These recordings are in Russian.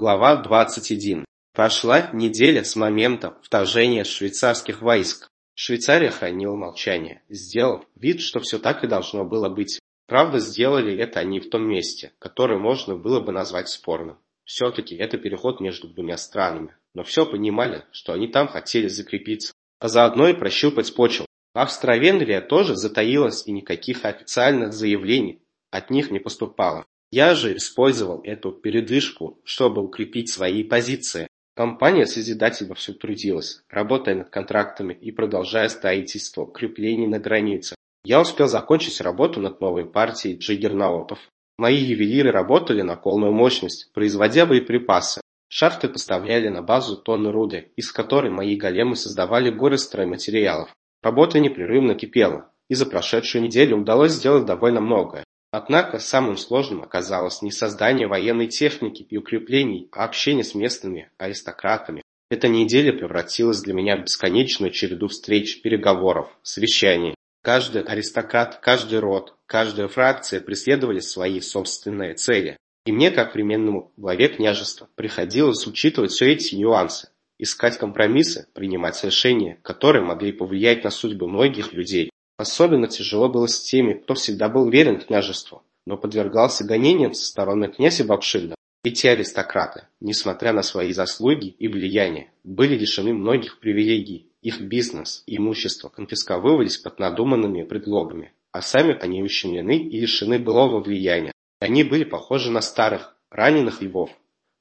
Глава 21. Прошла неделя с момента вторжения швейцарских войск. Швейцария хранила молчание, сделав вид, что все так и должно было быть. Правда, сделали это они в том месте, которое можно было бы назвать спорным. Все-таки это переход между двумя странами. Но все понимали, что они там хотели закрепиться, а заодно и прощупать почву. Австро-Венгрия тоже затаилась и никаких официальных заявлений от них не поступало. Я же использовал эту передышку, чтобы укрепить свои позиции. Компания Созидатель вовсю трудилась, работая над контрактами и продолжая строительство укреплений на границе. Я успел закончить работу над новой партией джиггернаутов. Мои ювелиры работали на полную мощность, производя боеприпасы. Шахты поставляли на базу тонны руды, из которой мои големы создавали горы стройматериалов. Работа непрерывно кипела, и за прошедшую неделю удалось сделать довольно многое. Однако самым сложным оказалось не создание военной техники и укреплений, а общение с местными аристократами. Эта неделя превратилась для меня в бесконечную череду встреч, переговоров, совещаний. Каждый аристократ, каждый род, каждая фракция преследовали свои собственные цели. И мне, как временному главе княжества, приходилось учитывать все эти нюансы, искать компромиссы, принимать решения, которые могли повлиять на судьбы многих людей. Особенно тяжело было с теми, кто всегда был верен княжеству, но подвергался гонениям со стороны князя Бакшильда. Эти аристократы, несмотря на свои заслуги и влияние, были лишены многих привилегий. Их бизнес и имущество конфисковывались под надуманными предлогами, а сами они ущемлены и лишены былого влияния. Они были похожи на старых, раненых львов,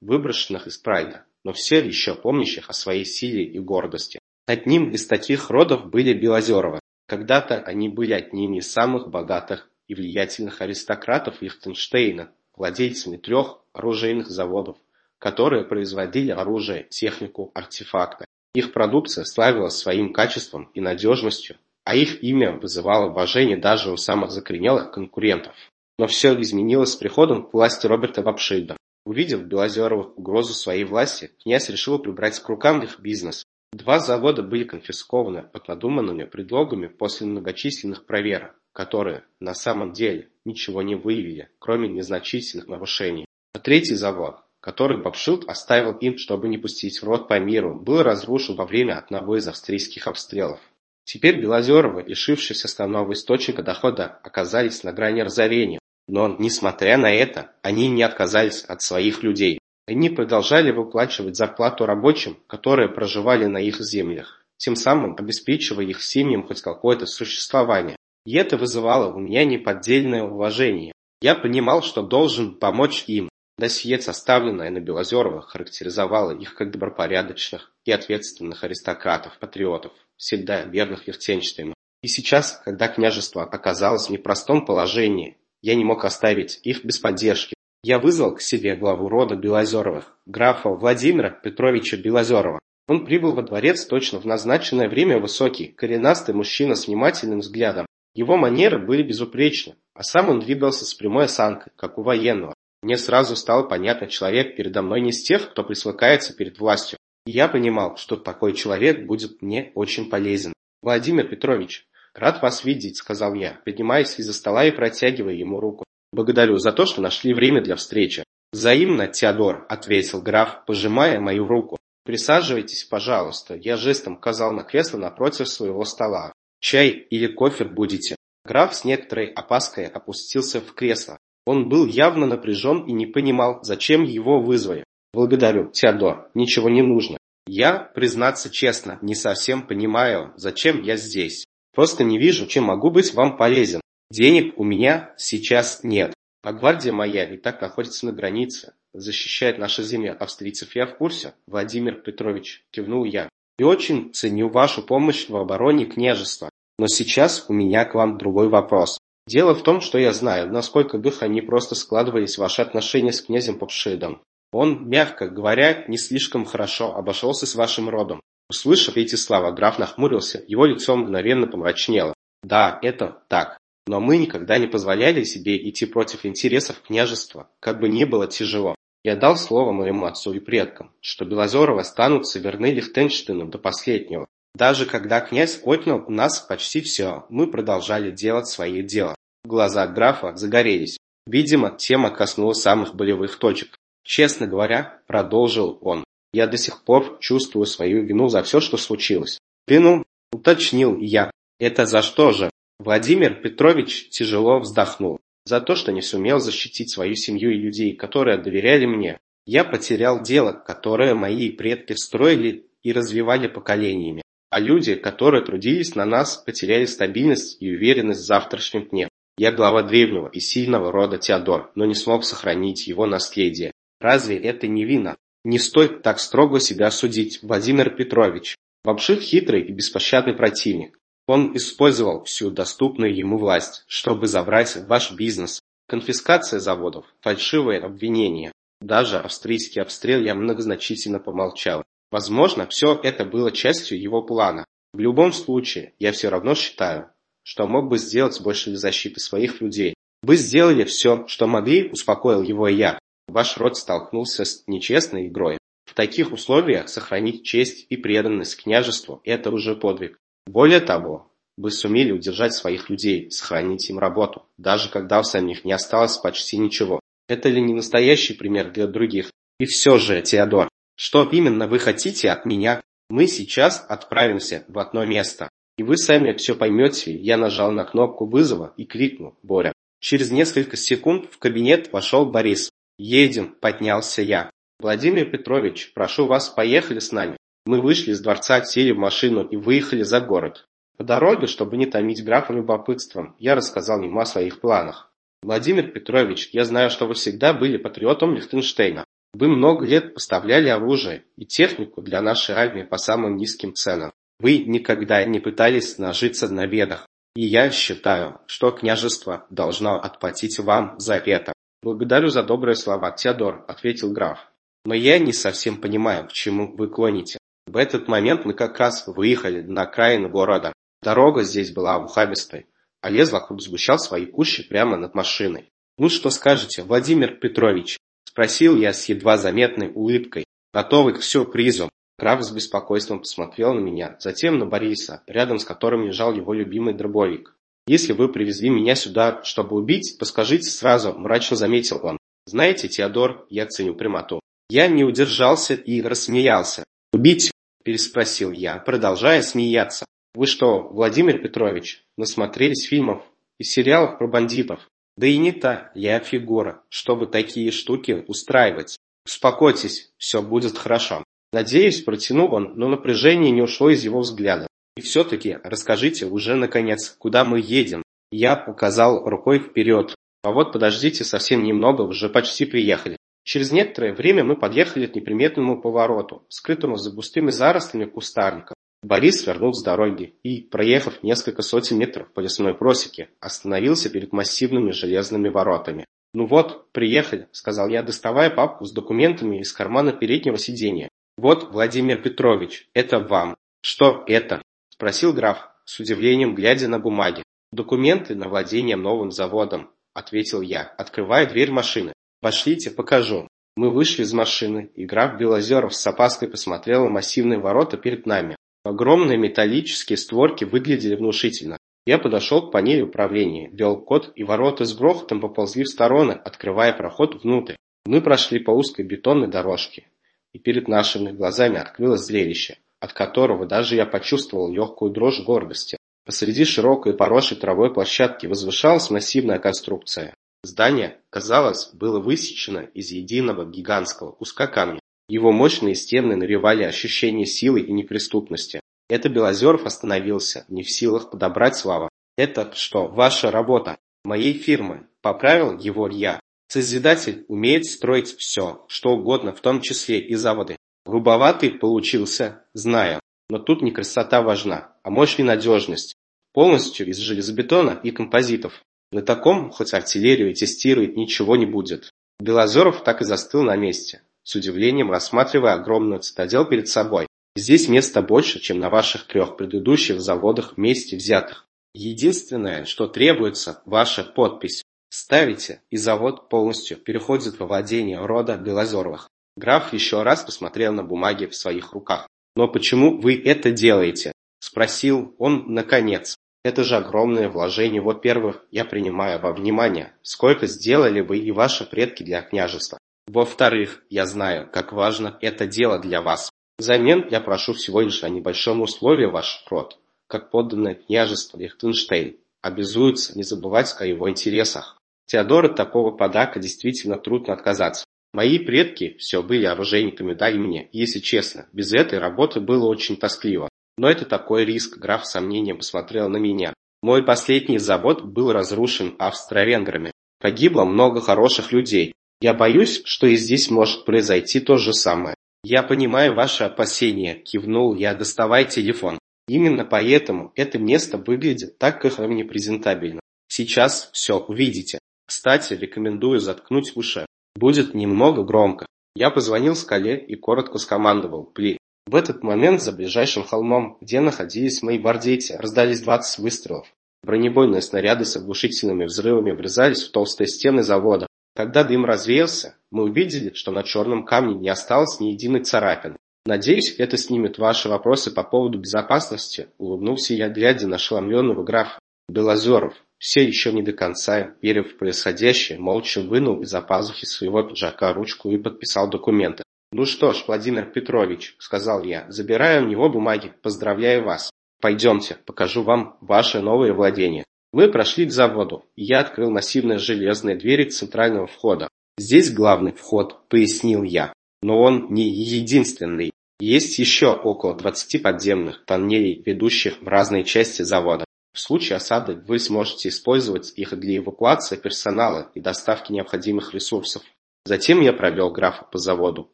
выброшенных из прайда, но все еще помнящих о своей силе и гордости. Одним из таких родов были Белозеровы, когда-то они были одними из самых богатых и влиятельных аристократов Лихтенштейна, владельцами трех оружейных заводов, которые производили оружие, технику, артефакты. Их продукция славилась своим качеством и надежностью, а их имя вызывало уважение даже у самых закоренелых конкурентов. Но все изменилось с приходом к власти Роберта Вапшильда. Увидев Белозеровых угрозу своей власти, князь решил прибрать к рукам их бизнес Два завода были конфискованы под надуманными предлогами после многочисленных проверок, которые, на самом деле, ничего не выявили, кроме незначительных нарушений. А третий завод, который Бабшилд оставил им, чтобы не пустить в рот по миру, был разрушен во время одного из австрийских обстрелов. Теперь Белозеровы, лишившись основного источника дохода, оказались на грани разорения. Но, несмотря на это, они не отказались от своих людей. Они продолжали выплачивать зарплату рабочим, которые проживали на их землях, тем самым обеспечивая их семьям хоть какое-то существование. И это вызывало у меня неподдельное уважение. Я понимал, что должен помочь им. Досье, составленное на Белозеровых, характеризовало их как добропорядочных и ответственных аристократов-патриотов, всегда верных Евтенштейну. И сейчас, когда княжество оказалось в непростом положении, я не мог оставить их без поддержки. Я вызвал к себе главу рода Белозеровых, графа Владимира Петровича Белозерова. Он прибыл во дворец точно в назначенное время высокий, коренастый мужчина с внимательным взглядом. Его манеры были безупречны, а сам он двигался с прямой осанкой, как у военного. Мне сразу стало понятно, человек передо мной не из тех, кто присвыкается перед властью. И я понимал, что такой человек будет мне очень полезен. «Владимир Петрович, рад вас видеть», — сказал я, поднимаясь из-за стола и протягивая ему руку. «Благодарю за то, что нашли время для встречи». «Взаимно, Теодор», — ответил граф, пожимая мою руку. «Присаживайтесь, пожалуйста». Я жестом указал на кресло напротив своего стола. «Чай или кофе будете?» Граф с некоторой опаской опустился в кресло. Он был явно напряжен и не понимал, зачем его вызвали. «Благодарю, Теодор, ничего не нужно. Я, признаться честно, не совсем понимаю, зачем я здесь. Просто не вижу, чем могу быть вам полезен. Денег у меня сейчас нет, а гвардия моя и так находится на границе, защищает наши земли от австрийцев. Я в курсе, Владимир Петрович, кивнул я. И очень ценю вашу помощь в обороне княжества. Но сейчас у меня к вам другой вопрос. Дело в том, что я знаю, насколько бы не просто складывались ваши отношения с князем Попшидом. Он, мягко говоря, не слишком хорошо обошелся с вашим родом. Услышав эти слова, граф нахмурился, его лицо мгновенно помрачнело. Да, это так. Но мы никогда не позволяли себе идти против интересов княжества, как бы ни было тяжело. Я дал слово моему отцу и предкам, что Белозеровы останутся верны Лихтенштейну до последнего. Даже когда князь отнял у нас почти все, мы продолжали делать свое дело. Глаза графа загорелись. Видимо, тема коснулась самых болевых точек. Честно говоря, продолжил он, я до сих пор чувствую свою вину за все, что случилось. Вину, уточнил я. Это за что же? Владимир Петрович тяжело вздохнул. За то, что не сумел защитить свою семью и людей, которые доверяли мне. Я потерял дело, которое мои предки строили и развивали поколениями. А люди, которые трудились на нас, потеряли стабильность и уверенность в завтрашнем дне. Я глава древнего и сильного рода Теодор, но не смог сохранить его наследие. Разве это не вина? Не стоит так строго себя судить, Владимир Петрович. Вамшит хитрый и беспощадный противник. Он использовал всю доступную ему власть, чтобы забрать ваш бизнес. Конфискация заводов, фальшивые обвинения. Даже австрийский обстрел я многозначительно помолчал. Возможно, все это было частью его плана. В любом случае, я все равно считаю, что мог бы сделать больше для защиты своих людей. Вы сделали все, что могли, успокоил его я. Ваш род столкнулся с нечестной игрой. В таких условиях сохранить честь и преданность княжеству – это уже подвиг. Более того, вы сумели удержать своих людей, сохранить им работу, даже когда у самих не осталось почти ничего. Это ли не настоящий пример для других? И все же, Теодор, что именно вы хотите от меня? Мы сейчас отправимся в одно место. И вы сами все поймете. Я нажал на кнопку вызова и крикнул «Боря». Через несколько секунд в кабинет вошел Борис. «Едем», – поднялся я. «Владимир Петрович, прошу вас, поехали с нами». Мы вышли из дворца, сели в машину и выехали за город. По дороге, чтобы не томить графа любопытством, я рассказал ему о своих планах. «Владимир Петрович, я знаю, что вы всегда были патриотом Лихтенштейна. Вы много лет поставляли оружие и технику для нашей армии по самым низким ценам. Вы никогда не пытались нажиться на бедах. И я считаю, что княжество должно отплатить вам за это. Благодарю за добрые слова, Теодор, ответил граф. Но я не совсем понимаю, к чему вы клоните. В этот момент мы как раз выехали на окраину города. Дорога здесь была ухабистой, а лес вокруг сгущал свои кущи прямо над машиной. «Ну что скажете, Владимир Петрович?» Спросил я с едва заметной улыбкой, готовый к сюрпризу. Граф с беспокойством посмотрел на меня, затем на Бориса, рядом с которым лежал его любимый дробовик. «Если вы привезли меня сюда, чтобы убить, то скажите сразу», – мрачно заметил он. «Знаете, Теодор, я ценю прямоту». Я не удержался и рассмеялся. «Убить?» – переспросил я, продолжая смеяться. «Вы что, Владимир Петрович, насмотрелись фильмов и сериалов про бандитов? Да и не та я фигура, чтобы такие штуки устраивать. Успокойтесь, все будет хорошо. Надеюсь, протянул он, но напряжение не ушло из его взгляда. И все-таки расскажите уже наконец, куда мы едем. Я показал рукой вперед. А вот подождите совсем немного, уже почти приехали. Через некоторое время мы подъехали к неприметному повороту, скрытому за густыми зарослями кустарника. Борис свернул с дороги и, проехав несколько сотен метров по лесной просеке, остановился перед массивными железными воротами. «Ну вот, приехали», — сказал я, доставая папку с документами из кармана переднего сиденья. «Вот, Владимир Петрович, это вам». «Что это?» — спросил граф, с удивлением глядя на бумаги. «Документы на владение новым заводом», — ответил я, открывая дверь машины. «Пошлите, покажу». Мы вышли из машины, и граф Белозеров с опаской посмотрел на массивные ворота перед нами. Огромные металлические створки выглядели внушительно. Я подошел к панели управления, ввел код, и ворота с грохотом поползли в стороны, открывая проход внутрь. Мы прошли по узкой бетонной дорожке, и перед нашими глазами открылось зрелище, от которого даже я почувствовал легкую дрожь гордости. Посреди широкой поросшей травой площадки возвышалась массивная конструкция. Здание, казалось, было высечено из единого гигантского куска камня. Его мощные стены навевали ощущение силы и неприступности. Это Белозеров остановился, не в силах подобрать слова. «Это что, ваша работа? Моей фирмы?» Поправил его я. Созидатель умеет строить все, что угодно, в том числе и заводы. Грубоватый получился, знаю. Но тут не красота важна, а мощь и надежность. Полностью из железобетона и композитов. На таком, хоть артиллерию тестирует, ничего не будет. Белозеров так и застыл на месте с удивлением рассматривая огромную цитадель перед собой. Здесь места больше, чем на ваших трех предыдущих заводах вместе взятых. Единственное, что требуется, ваша подпись. Ставите, и завод полностью переходит во владение рода Белозеровых. Граф еще раз посмотрел на бумаги в своих руках. «Но почему вы это делаете?» – спросил он наконец. «Это же огромное вложение. Во-первых, я принимаю во внимание, сколько сделали вы и ваши предки для княжества. Во-вторых, я знаю, как важно это дело для вас. Взамен я прошу всего лишь о небольшом условии ваш род, как подданное княжество Лихтенштейн, обязуется не забывать о его интересах. Теодор от такого подарка действительно трудно отказаться. Мои предки все были оружейниками до мне, если честно, без этой работы было очень тоскливо. Но это такой риск, граф с сомнением посмотрел на меня. Мой последний завод был разрушен австро-венграми. Погибло много хороших людей. Я боюсь, что и здесь может произойти то же самое. Я понимаю ваши опасения, кивнул я, доставай телефон. Именно поэтому это место выглядит так как непрезентабельно. Сейчас все увидите. Кстати, рекомендую заткнуть уши. Будет немного громко. Я позвонил скале и коротко скомандовал «Пли». В этот момент за ближайшим холмом, где находились мои гвардейцы, раздались двадцать выстрелов. Бронебойные снаряды с оглушительными взрывами врезались в толстые стены завода. Когда дым развеялся, мы увидели, что на черном камне не осталось ни единой царапины. Надеюсь, это снимет ваши вопросы по поводу безопасности, улыбнулся я, глядя на ошеломленного графа. Белозеров, все еще не до конца, веря в происходящее, молча вынул из-за пазухи своего пиджака ручку и подписал документы. «Ну что ж, Владимир Петрович», — сказал я, — «забираю у него бумаги, поздравляю вас. Пойдемте, покажу вам ваше новое владение». Мы прошли к заводу, и я открыл массивные железные двери центрального входа. «Здесь главный вход», — пояснил я, — «но он не единственный. Есть еще около 20 подземных тоннелей, ведущих в разные части завода. В случае осады вы сможете использовать их для эвакуации персонала и доставки необходимых ресурсов. Затем я провел графа по заводу,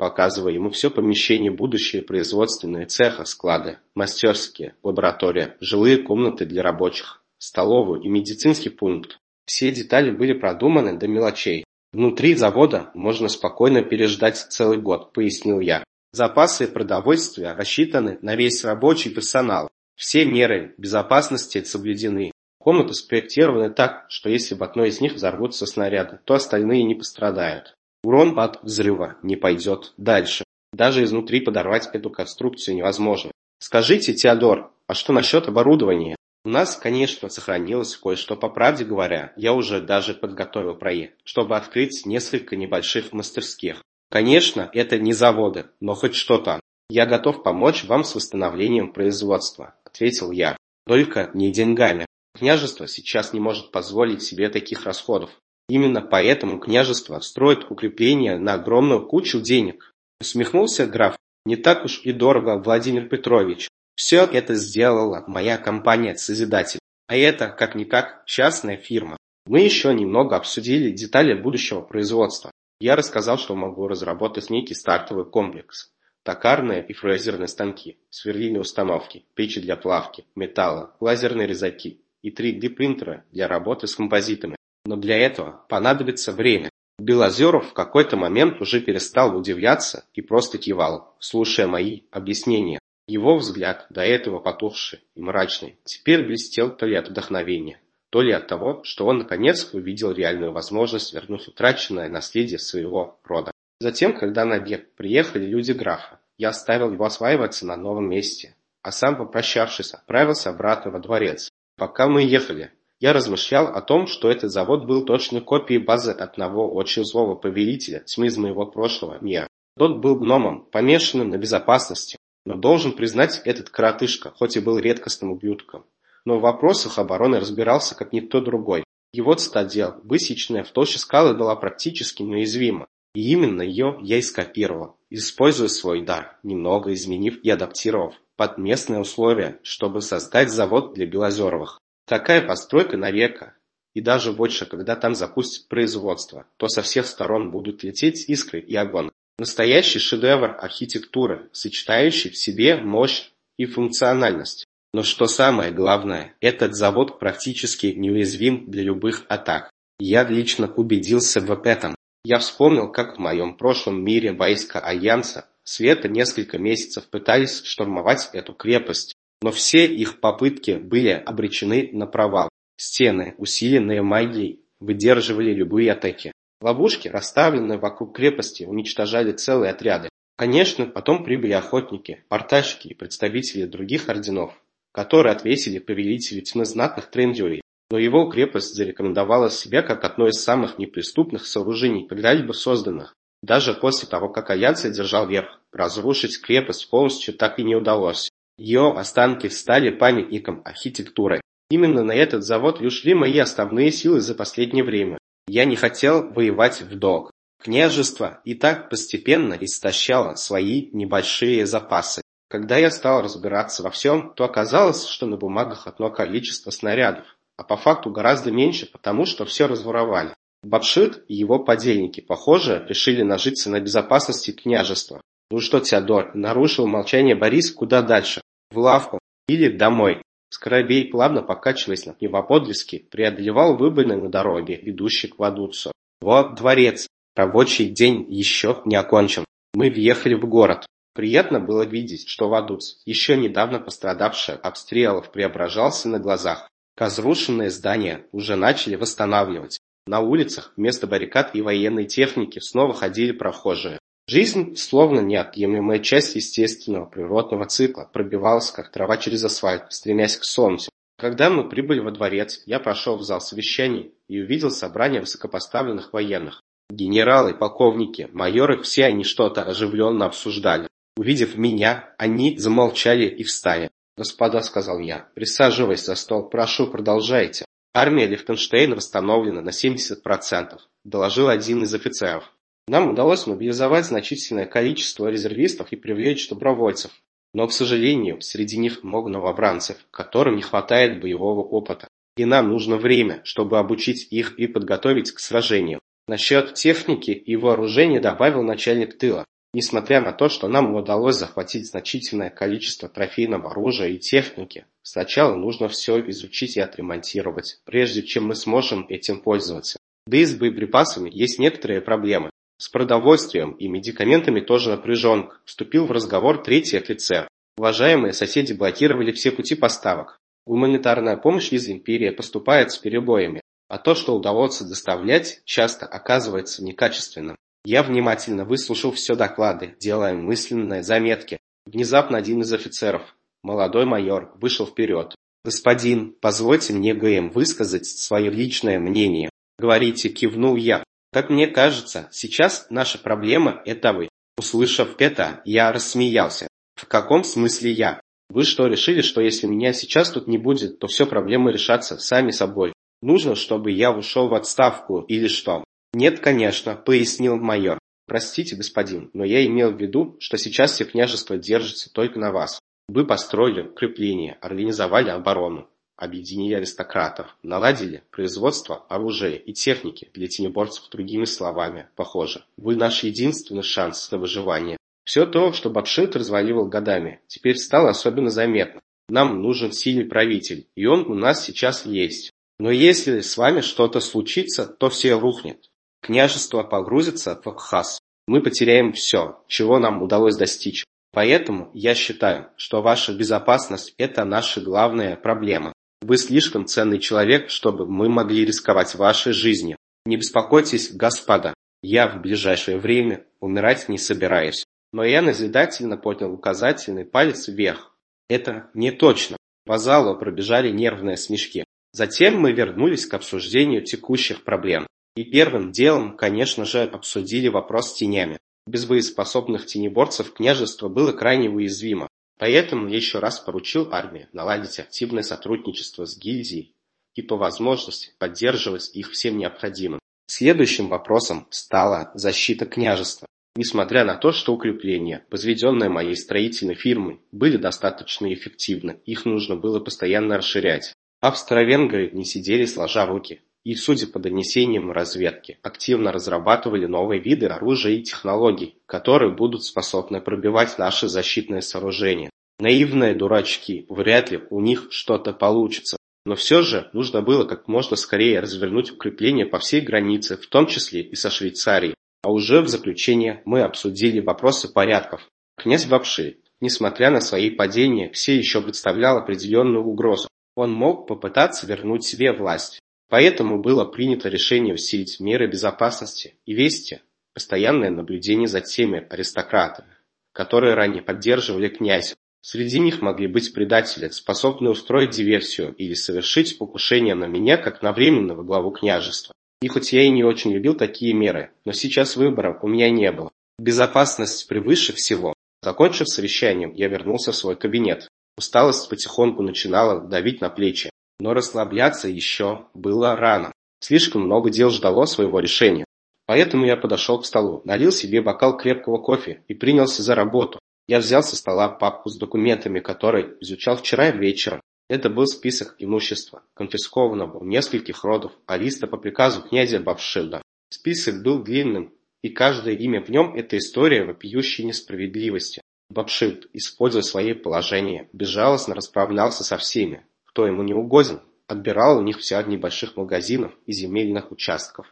показывая ему все помещения будущие производственные цеха, склады, мастерские, лаборатория, жилые комнаты для рабочих, столовую и медицинский пункт. Все детали были продуманы до мелочей. Внутри завода можно спокойно переждать целый год, пояснил я. Запасы продовольствия рассчитаны на весь рабочий персонал, все меры безопасности соблюдены. Комнаты спроектированы так, что если в одной из них взорвутся снаряды, то остальные не пострадают. Урон от взрыва не пойдет дальше. Даже изнутри подорвать эту конструкцию невозможно. Скажите, Теодор, а что насчет оборудования? У нас, конечно, сохранилось кое-что, по правде говоря, я уже даже подготовил проект, чтобы открыть несколько небольших мастерских. Конечно, это не заводы, но хоть что-то. Я готов помочь вам с восстановлением производства ответил я. Только не деньгами. Княжество сейчас не может позволить себе таких расходов. Именно поэтому княжество строит укрепления на огромную кучу денег. Усмехнулся граф. Не так уж и дорого, Владимир Петрович. Все это сделала моя компания «Созидатель». А это, как-никак, частная фирма. Мы еще немного обсудили детали будущего производства. Я рассказал, что могу разработать некий стартовый комплекс, токарные и фрезерные станки, сверлильные установки, печи для плавки, металла, лазерные резаки и 3D-принтеры для работы с композитами. Но для этого понадобится время. Белозеров в какой-то момент уже перестал удивляться и просто кивал, слушая мои объяснения. Его взгляд, до этого потухший и мрачный, теперь блестел то ли от вдохновения, то ли от того, что он наконец увидел реальную возможность вернуть утраченное наследие своего рода. Затем, когда на объект приехали люди графа, я оставил его осваиваться на новом месте, а сам, попрощавшись, отправился обратно во дворец. Пока мы ехали, я размышлял о том, что этот завод был точной копией базы одного очень злого повелителя тьмы из моего прошлого мира. Тот был гномом, помешанным на безопасности, но должен признать этот коротышка, хоть и был редкостным ублюдком. Но в вопросах обороны разбирался как никто другой. Его цитадель, высеченная в толще скалы, была практически неуязвима. И именно ее я и скопировал, используя свой дар, немного изменив и адаптировав под местные условия, чтобы создать завод для Белозеровых. Такая постройка на века. И даже больше, когда там запустят производство, то со всех сторон будут лететь искры и огонь. Настоящий шедевр архитектуры, сочетающий в себе мощь и функциональность. Но что самое главное, этот завод практически неуязвим для любых атак. Я лично убедился в этом. Я вспомнил, как в моем прошлом мире войска Альянса Света несколько месяцев пытались штурмовать эту крепость, но все их попытки были обречены на провал. Стены, усиленные магией, выдерживали любые атаки. Ловушки, расставленные вокруг крепости, уничтожали целые отряды. Конечно, потом прибыли охотники, портальщики и представители других орденов, которые ответили повелителю тьмы знатных трендюрей но его крепость зарекомендовала себя как одно из самых неприступных сооружений когда-либо созданных. Даже после того, как Аяц одержал верх, разрушить крепость полностью так и не удалось. Ее останки стали памятником архитектуры. Именно на этот завод и ушли мои основные силы за последнее время. Я не хотел воевать в долг. Княжество и так постепенно истощало свои небольшие запасы. Когда я стал разбираться во всем, то оказалось, что на бумагах одно количество снарядов, а по факту гораздо меньше, потому что все разворовали. Бабшит и его подельники, похоже, решили нажиться на безопасности княжества. Ну что, Теодор, нарушил молчание Борис куда дальше? В лавку или домой? Скоробей, плавно покачиваясь на пневмоподлеске, преодолевал выбоины на дороге, ведущей к Вадуцу. Вот дворец. Рабочий день еще не окончен. Мы въехали в город. Приятно было видеть, что Вадуц, еще недавно пострадавший обстрелов, преображался на глазах. Разрушенные здания уже начали восстанавливать. На улицах вместо баррикад и военной техники снова ходили прохожие. Жизнь, словно неотъемлемая часть естественного природного цикла, пробивалась, как трава через асфальт, стремясь к солнцу. Когда мы прибыли во дворец, я прошел в зал совещаний и увидел собрание высокопоставленных военных. Генералы, полковники, майоры, все они что-то оживленно обсуждали. Увидев меня, они замолчали и встали. «Господа», — сказал я, — «присаживайся за стол, прошу, продолжайте». Армия Лихтенштейна восстановлена на 70%, доложил один из офицеров. Нам удалось мобилизовать значительное количество резервистов и привлечь добровольцев. Но, к сожалению, среди них много новобранцев, которым не хватает боевого опыта. И нам нужно время, чтобы обучить их и подготовить к сражению. Насчет техники и вооружения добавил начальник тыла. Несмотря на то, что нам удалось захватить значительное количество трофейного оружия и техники, сначала нужно все изучить и отремонтировать, прежде чем мы сможем этим пользоваться. Да и с боеприпасами есть некоторые проблемы. С продовольствием и медикаментами тоже напряженка. Вступил в разговор третий офицер. Уважаемые соседи блокировали все пути поставок. Гуманитарная помощь из империи поступает с перебоями, а то, что удается доставлять, часто оказывается некачественным. Я внимательно выслушал все доклады, делая мысленные заметки. Внезапно один из офицеров, молодой майор, вышел вперед. «Господин, позвольте мне, ГМ, высказать свое личное мнение». «Говорите», кивнул я. «Как мне кажется, сейчас наша проблема – это вы». Услышав это, я рассмеялся. «В каком смысле я? Вы что, решили, что если меня сейчас тут не будет, то все проблемы решатся сами собой? Нужно, чтобы я ушел в отставку или что?» «Нет, конечно», — пояснил майор. «Простите, господин, но я имел в виду, что сейчас все княжества держатся только на вас. Вы построили укрепления, организовали оборону, объединили аристократов, наладили производство оружия и техники для тенеборцев, другими словами, похоже. Вы наш единственный шанс на выживание. Все то, что Бабшит разваливал годами, теперь стало особенно заметно. Нам нужен сильный правитель, и он у нас сейчас есть. Но если с вами что-то случится, то все рухнет. Княжество погрузится в Абхаз. Мы потеряем все, чего нам удалось достичь. Поэтому я считаю, что ваша безопасность – это наша главная проблема. Вы слишком ценный человек, чтобы мы могли рисковать вашей жизнью. Не беспокойтесь, господа, я в ближайшее время умирать не собираюсь. Но я назидательно поднял указательный палец вверх. Это не точно. По залу пробежали нервные смешки. Затем мы вернулись к обсуждению текущих проблем. И первым делом, конечно же, обсудили вопрос с тенями. Без боеспособных тенеборцев княжество было крайне уязвимо. Поэтому я еще раз поручил армии наладить активное сотрудничество с гильдией и по возможности поддерживать их всем необходимым. Следующим вопросом стала защита княжества. Несмотря на то, что укрепления, возведенные моей строительной фирмой, были достаточно эффективны, их нужно было постоянно расширять. Австро-венгры не сидели сложа руки, и, судя по донесениям разведки, активно разрабатывали новые виды оружия и технологий, которые будут способны пробивать наши защитные сооружения. Наивные дурачки, вряд ли у них что-то получится. Но все же нужно было как можно скорее развернуть укрепления по всей границе, в том числе и со Швейцарией. А уже в заключение мы обсудили вопросы порядков. Князь Бабши, несмотря на свои падения, все еще представлял определенную угрозу. Он мог попытаться вернуть себе власть, Поэтому было принято решение усилить меры безопасности и вести постоянное наблюдение за теми аристократами, которые ранее поддерживали князя. Среди них могли быть предатели, способные устроить диверсию или совершить покушение на меня как на временного главу княжества. И хоть я и не очень любил такие меры, но сейчас выбора у меня не было. Безопасность превыше всего. Закончив совещанием, я вернулся в свой кабинет. Усталость потихоньку начинала давить на плечи, но расслабляться еще было рано. Слишком много дел ждало своего решения. Поэтому я подошел к столу, налил себе бокал крепкого кофе и принялся за работу. Я взял со стола папку с документами, которые изучал вчера вечером. Это был список имущества, конфискованного у нескольких родов, а листа по приказу князя Бавшида. Список был длинным, и каждое имя в нем – это история вопиющей несправедливости. Бабшильд, используя свои положения, безжалостно расправлялся со всеми, кто ему не угоден, отбирал у них все от небольших магазинов и земельных участков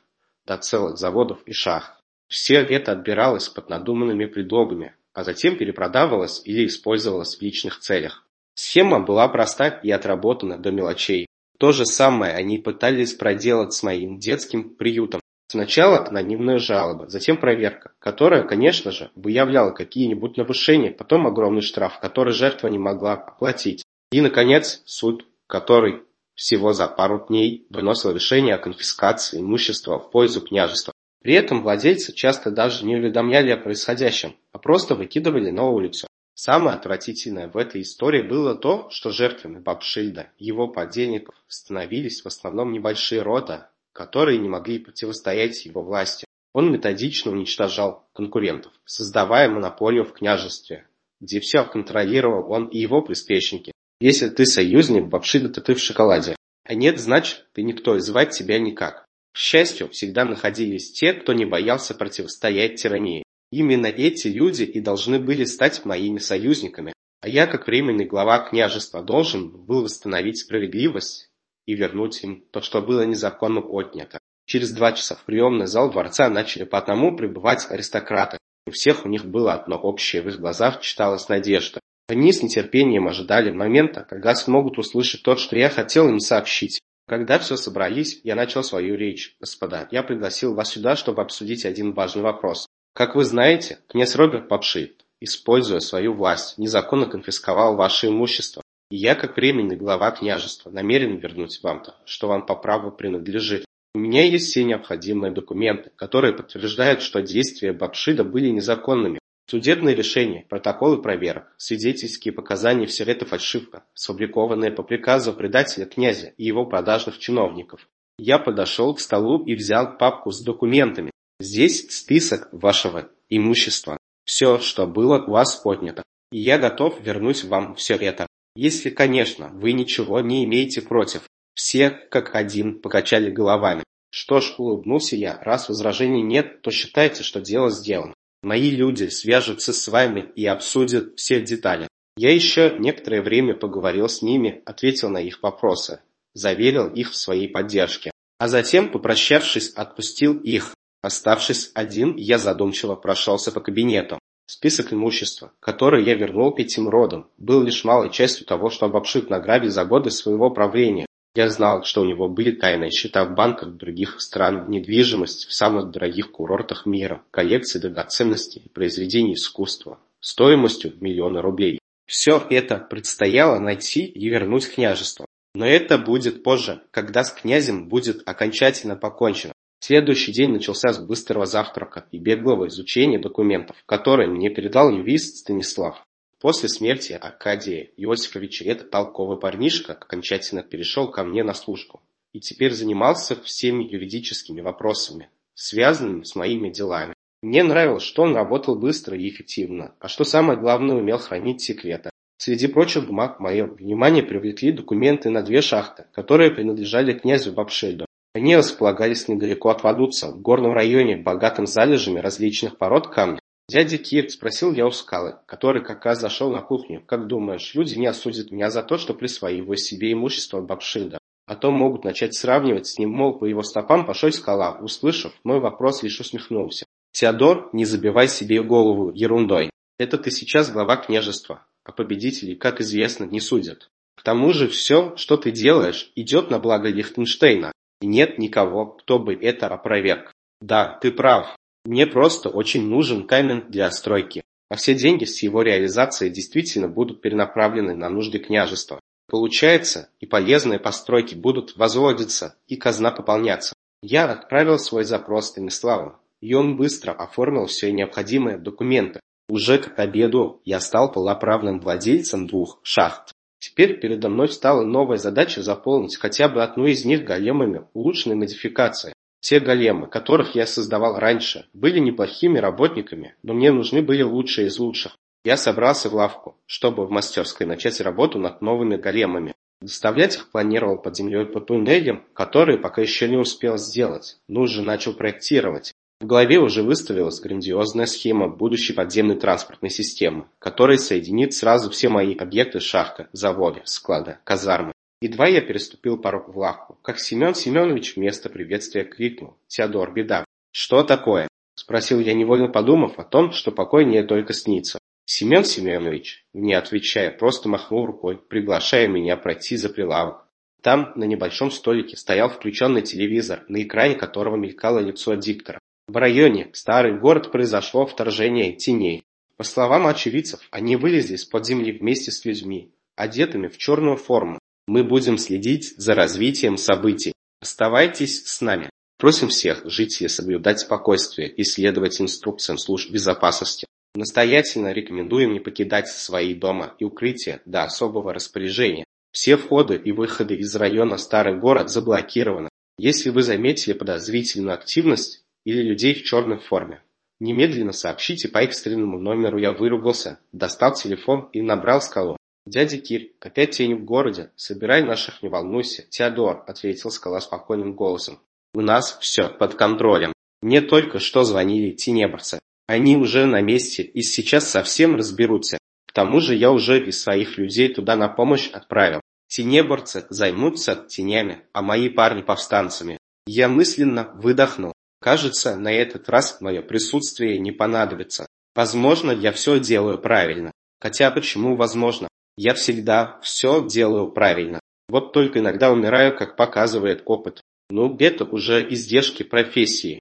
до целых заводов и шахт. Все это отбиралось под надуманными предлогами, а затем перепродавалось или использовалось в личных целях. Схема была проста и отработана до мелочей. То же самое они пытались проделать с моим детским приютом. Сначала анонимная жалоба, затем проверка, которая, конечно же, выявляла какие-нибудь нарушения, потом огромный штраф, который жертва не могла оплатить. И, наконец, суд, который всего за пару дней выносил решение о конфискации имущества в пользу княжества. При этом владельцы часто даже не уведомляли о происходящем, а просто выкидывали на улицу. Самое отвратительное в этой истории было то, что жертвами Бабшильда его подельников становились в основном небольшие рода, которые не могли противостоять его власти. Он методично уничтожал конкурентов, создавая монополию в княжестве, где все контролировал он и его приспешники. Если ты союзник, бабшида то ты в шоколаде. А нет, значит, ты никто и звать тебя никак. К счастью, всегда находились те, кто не боялся противостоять тирании. Именно эти люди и должны были стать моими союзниками. А я, как временный глава княжества, должен был восстановить справедливость и вернуть им то, что было незаконно отнято. Через два часа в приемный зал дворца начали по одному прибывать аристократы. У всех у них было одно общее, в их глазах читалась надежда. Они с нетерпением ожидали момента, когда смогут услышать то, что я хотел им сообщить. Когда все собрались, я начал свою речь. Господа, я пригласил вас сюда, чтобы обсудить один важный вопрос. Как вы знаете, князь Роберт Попшит, используя свою власть, незаконно конфисковал ваше имущество. И я, как временный глава княжества, намерен вернуть вам то, что вам по праву принадлежит. У меня есть все необходимые документы, которые подтверждают, что действия Бабшида были незаконными. Судебные решения, протоколы проверок, свидетельские показания – все это фальшивка, сфабрикованная по приказу предателя князя и его продажных чиновников. Я подошел к столу и взял папку с документами. Здесь список вашего имущества. Все, что было у вас поднято. И я готов вернуть вам все это. Если, конечно, вы ничего не имеете против. Все, как один, покачали головами. Что ж, улыбнулся я, раз возражений нет, то считайте, что дело сделано. Мои люди свяжутся с вами и обсудят все детали. Я еще некоторое время поговорил с ними, ответил на их вопросы, заверил их в своей поддержке. А затем, попрощавшись, отпустил их. Оставшись один, я задумчиво прошелся по кабинету. Список имущества, который я вернул пятим родам, был лишь малой частью того, что обобщит награбил за годы своего правления. Я знал, что у него были тайные счета в банках других стран, недвижимость в самых дорогих курортах мира, коллекции драгоценностей произведений искусства стоимостью миллиона рублей. Все это предстояло найти и вернуть княжество. Но это будет позже, когда с князем будет окончательно покончено. Следующий день начался с быстрого завтрака и беглого изучения документов, которые мне передал юрист Станислав. После смерти Аркадия Иосифовича этот толковый парнишка окончательно перешел ко мне на службу и теперь занимался всеми юридическими вопросами, связанными с моими делами. Мне нравилось, что он работал быстро и эффективно, а что самое главное, умел хранить секреты. Среди прочих бумаг мое внимание привлекли документы на две шахты, которые принадлежали князю Бабшельду. Они располагались недалеко от Вадуца, в горном районе, богатым залежами различных пород камня. «Дядя Кир», – спросил я у скалы, который как раз зашел на кухню, – «как думаешь, люди не осудят меня за то, что присвоиваю себе имущество от Бабшильда? А то могут начать сравнивать с ним, мол, по его стопам пошел скала». Услышав мой вопрос, лишь усмехнулся. «Теодор, не забивай себе голову ерундой. Это ты сейчас глава княжества, а победителей, как известно, не судят. К тому же все, что ты делаешь, идет на благо Лихтенштейна. И нет никого, кто бы это опроверг. Да, ты прав. Мне просто очень нужен камень для стройки. А все деньги с его реализацией действительно будут перенаправлены на нужды княжества. Получается, и полезные постройки будут возводиться, и казна пополняться. Я отправил свой запрос Станиславу, и он быстро оформил все необходимые документы. Уже к обеду я стал полноправным владельцем двух шахт. Теперь передо мной встала новая задача заполнить хотя бы одну из них големами улучшенной модификации. Те големы, которых я создавал раньше, были неплохими работниками, но мне нужны были лучшие из лучших. Я собрался в лавку, чтобы в мастерской начать работу над новыми големами. Доставлять их планировал под землей по туннелям, которые пока еще не успел сделать, но уже начал проектировать. В голове уже выставилась грандиозная схема будущей подземной транспортной системы, которая соединит сразу все мои объекты шахты, заводы, склада, казармы. Едва я переступил порог в лавку, как Семен Семенович вместо приветствия крикнул «Теодор, беда!» «Что такое?» – спросил я, невольно подумав о том, что покой не только снится. Семен Семенович, не отвечая, просто махнул рукой, приглашая меня пройти за прилавок. Там, на небольшом столике, стоял включенный телевизор, на экране которого мелькало лицо диктора. В районе Старый город произошло вторжение теней. По словам очевидцев, они вылезли из-под земли вместе с людьми, одетыми в черную форму. Мы будем следить за развитием событий. Оставайтесь с нами. Просим всех жителей соблюдать спокойствие и следовать инструкциям служб безопасности. Настоятельно рекомендуем не покидать свои дома и укрытия до особого распоряжения. Все входы и выходы из района Старый город заблокированы. Если вы заметили подозрительную активность, или людей в черной форме. Немедленно сообщите по экстренному номеру я выругался, достал телефон и набрал скалу. «Дядя Кирь, опять тени в городе. Собирай наших, не волнуйся». «Теодор», — ответил скала спокойным голосом. «У нас все под контролем. Мне только что звонили тенеборцы. Они уже на месте и сейчас совсем разберутся. К тому же я уже из своих людей туда на помощь отправил. Тенеборцы займутся тенями, а мои парни повстанцами. Я мысленно выдохнул. Кажется, на этот раз мое присутствие не понадобится. Возможно, я все делаю правильно. Хотя почему возможно? Я всегда все делаю правильно. Вот только иногда умираю, как показывает опыт. Ну, это уже издержки профессии.